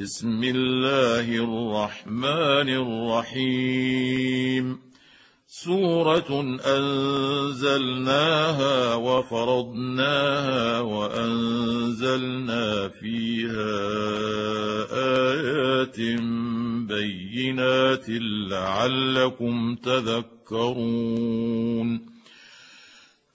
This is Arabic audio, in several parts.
بسم الله الرحمن الرحيم. سورة أنزلناها وفرضناها وأنزلنا فيها آيات بينات لعلكم تذكرون.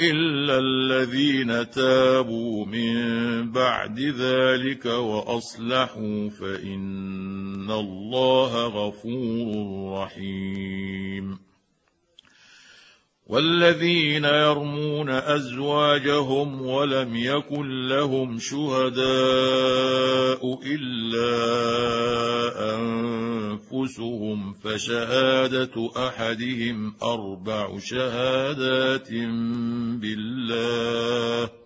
الا الذين تابوا من بعد ذلك واصلحوا فان الله غفور رحيم والذين يرمون أزواجهم ولم يكن لهم شهداء إلا أنفسهم فشهادة أحدهم أربع شهادات بالله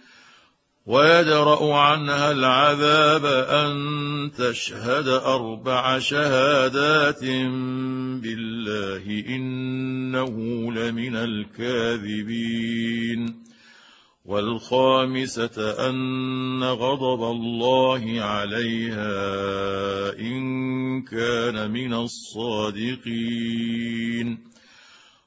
ويدرأ عنها العذاب أن تشهد أربع شهادات بالله إنه لمن الكاذبين. والخامسة أن غضب الله عليها إن كان من الصادقين.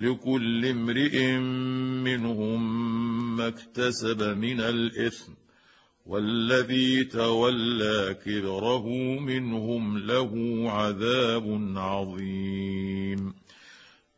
لكل امرئ منهم ما اكتسب من الإثم والذي تولى كبره منهم له عذاب عظيم.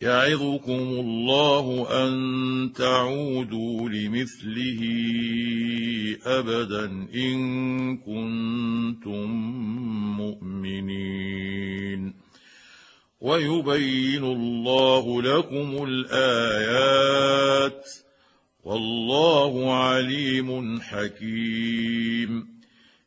يعظكم الله أن تعودوا لمثله أبدا إن كنتم مؤمنين. ويبين الله لكم الآيات والله عليم حكيم.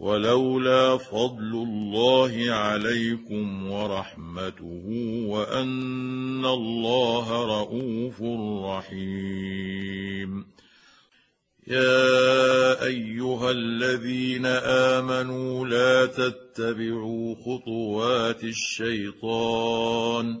ولولا فضل الله عليكم ورحمته وأن الله رءوف رحيم. يا أيها الذين آمنوا لا تتبعوا خطوات الشيطان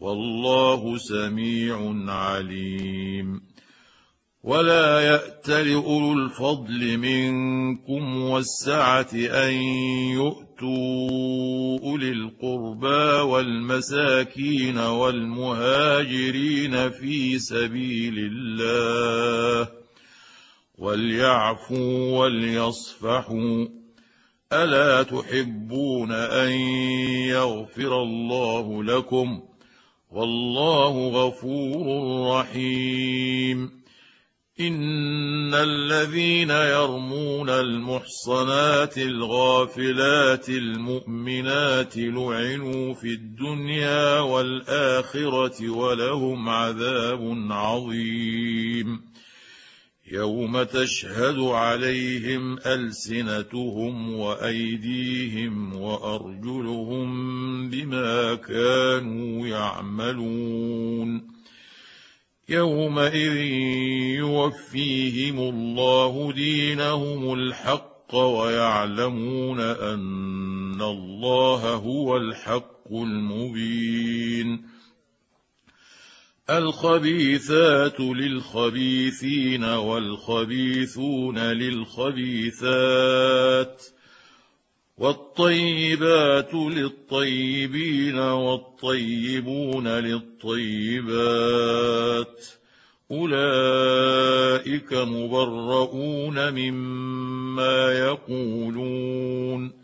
والله سميع عليم. ولا يأتل أولو الفضل منكم والسعة أن يؤتوا أولي القربى والمساكين والمهاجرين في سبيل الله. وليعفوا وليصفحوا. ألا تحبون أن يغفر الله لكم ۖ؟ والله غفور رحيم. إن الذين يرمون المحصنات الغافلات المؤمنات لعنوا في الدنيا والآخرة ولهم عذاب عظيم. يوم تشهد عليهم السنتهم وايديهم وارجلهم بما كانوا يعملون يومئذ يوفيهم الله دينهم الحق ويعلمون ان الله هو الحق المبين الخبيثات للخبيثين والخبيثون للخبيثات والطيبات للطيبين والطيبون للطيبات أولئك مبرؤون مما يقولون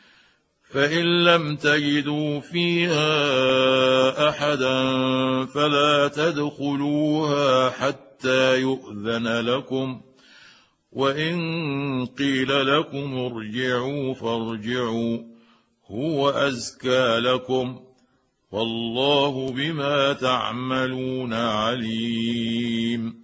فإن لم تجدوا فيها أحدا فلا تدخلوها حتى يؤذن لكم. وإن قيل لكم ارجعوا فارجعوا هو أزكى لكم. والله بما تعملون عليم.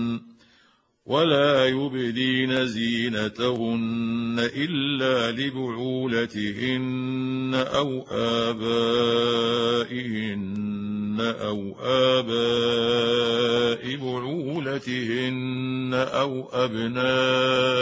ولا يبدين زينتهن إلا لبعولتهن أو آبائهن أو آباء بعولتهن أو أبنائهن.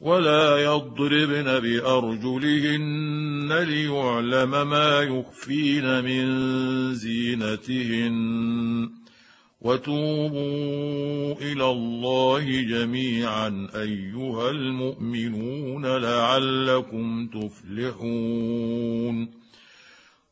ولا يضربن بأرجلهن ليعلم ما يخفين من زينتهن. وتوبوا إلى الله جميعا أيها المؤمنون لعلكم تفلحون.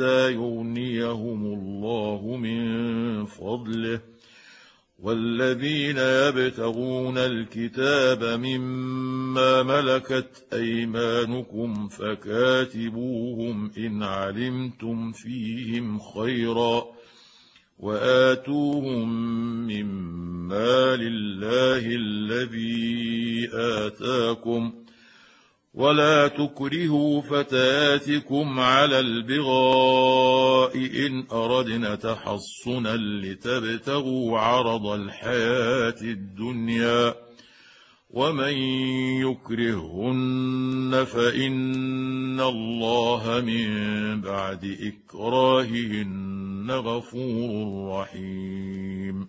يغنيهم الله من فضله. والذين يبتغون الكتاب مما ملكت أيمانكم فكاتبوهم إن علمتم فيهم خيرا وآتوهم مما لله الذي آتاكم ولا تكرهوا فتياتكم على البغاء ان اردنا تحصنا لتبتغوا عرض الحياة الدنيا ومن يكرهن فان الله من بعد اكراههن غفور رحيم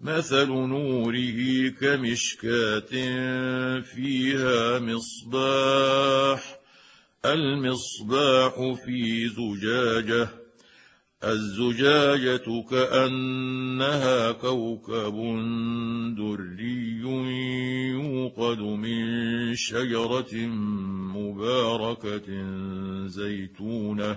مثل نوره كمشكاه فيها مصباح المصباح في زجاجه الزجاجه كانها كوكب دري يوقد من شجره مباركه زيتونه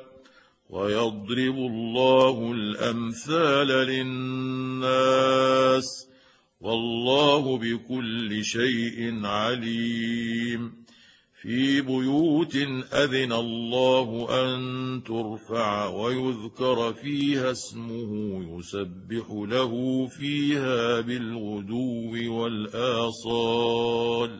ويضرب الله الأمثال للناس والله بكل شيء عليم. في بيوت أذن الله أن ترفع ويذكر فيها اسمه يسبح له فيها بالغدو والآصال.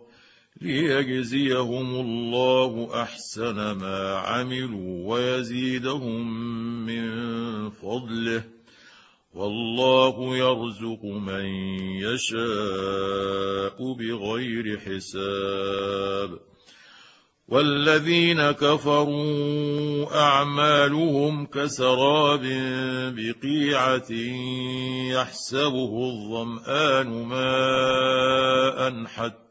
ليجزيهم الله احسن ما عملوا ويزيدهم من فضله والله يرزق من يشاء بغير حساب والذين كفروا اعمالهم كسراب بقيعه يحسبه الظمان ماء حتى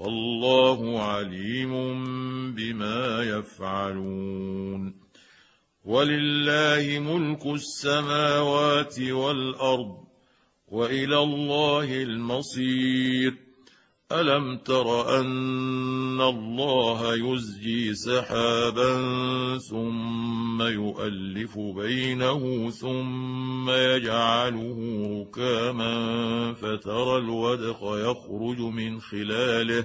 والله عليم بما يفعلون. ولله ملك السماوات والأرض وإلى الله المصير. ألم تر أن الله يزجي سحابا ثم يؤلف بينه ثم يجعله ركاما فترى الودق يخرج من خلاله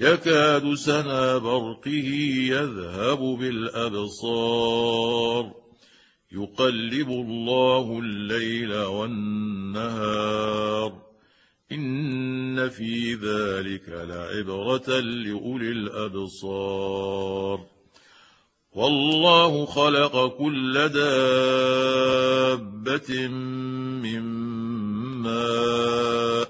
يكاد سنا برقه يذهب بالأبصار. يقلب الله الليل والنهار. إن في ذلك لعبرة لأولي الأبصار. والله خلق كل دابة من ماء.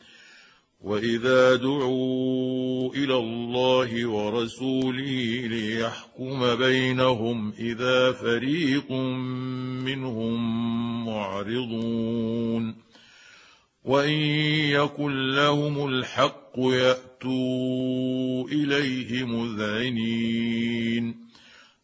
واذا دعوا إلى الله ورسوله ليحكم بينهم اذا فريق منهم معرضون وان يكن لهم الحق ياتوا اليه مذعنين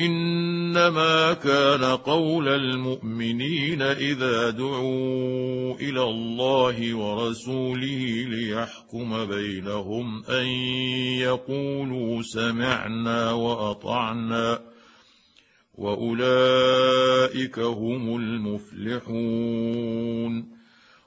إنما كان قول المؤمنين إذا دعوا إلى الله ورسوله ليحكم بينهم أن يقولوا سمعنا وأطعنا وأولئك هم المفلحون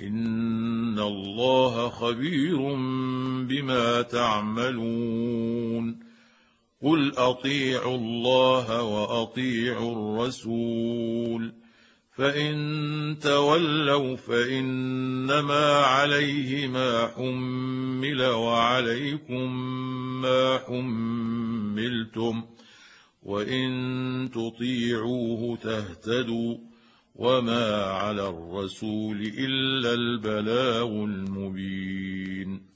ان الله خبير بما تعملون قل اطيعوا الله واطيعوا الرسول فان تولوا فانما عليه ما حمل وعليكم ما حملتم وان تطيعوه تهتدوا وما على الرسول الا البلاغ المبين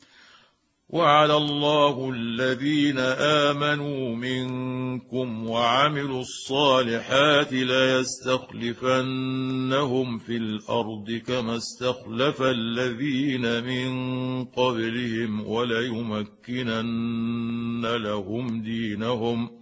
وعلى الله الذين امنوا منكم وعملوا الصالحات ليستخلفنهم في الأرض كما استخلف الذين من قبلهم وليمكنن لهم دينهم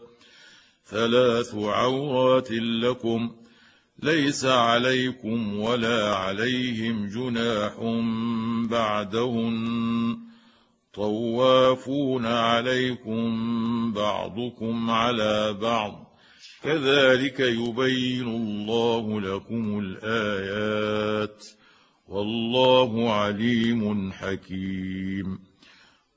ثلاث عورات لكم ليس عليكم ولا عليهم جناح بعدهن طوافون عليكم بعضكم على بعض كذلك يبين الله لكم الآيات والله عليم حكيم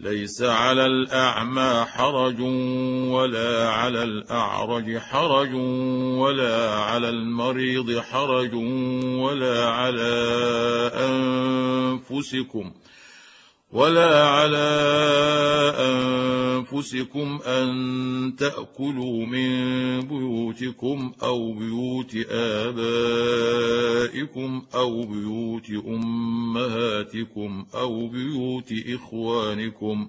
ليس على الأعمى حرج ولا على الأعرج حرج ولا على المريض حرج ولا على أنفسكم ولا على أنفسكم أن تأكلوا من بيوتكم أو بيوت آبائكم أو بيوت أمهاتكم أو بيوت إخوانكم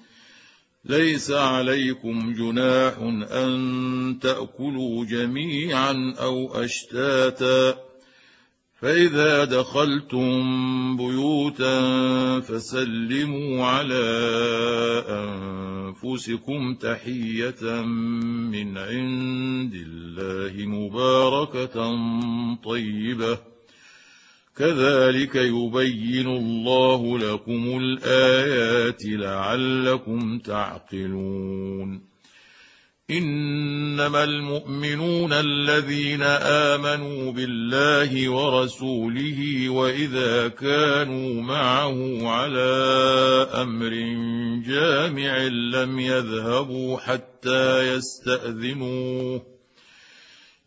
ليس عليكم جناح أن تأكلوا جميعا أو أشتاتا. فإذا دخلتم بيوتا فسلموا على أنفسكم تحية من عند الله مباركة طيبة. كذلك يبين الله لكم الآيات لعلكم تعقلون. إنما المؤمنون الذين آمنوا بالله ورسوله وإذا كانوا معه على أمر جامع لم يذهبوا حتى يستأذنوه.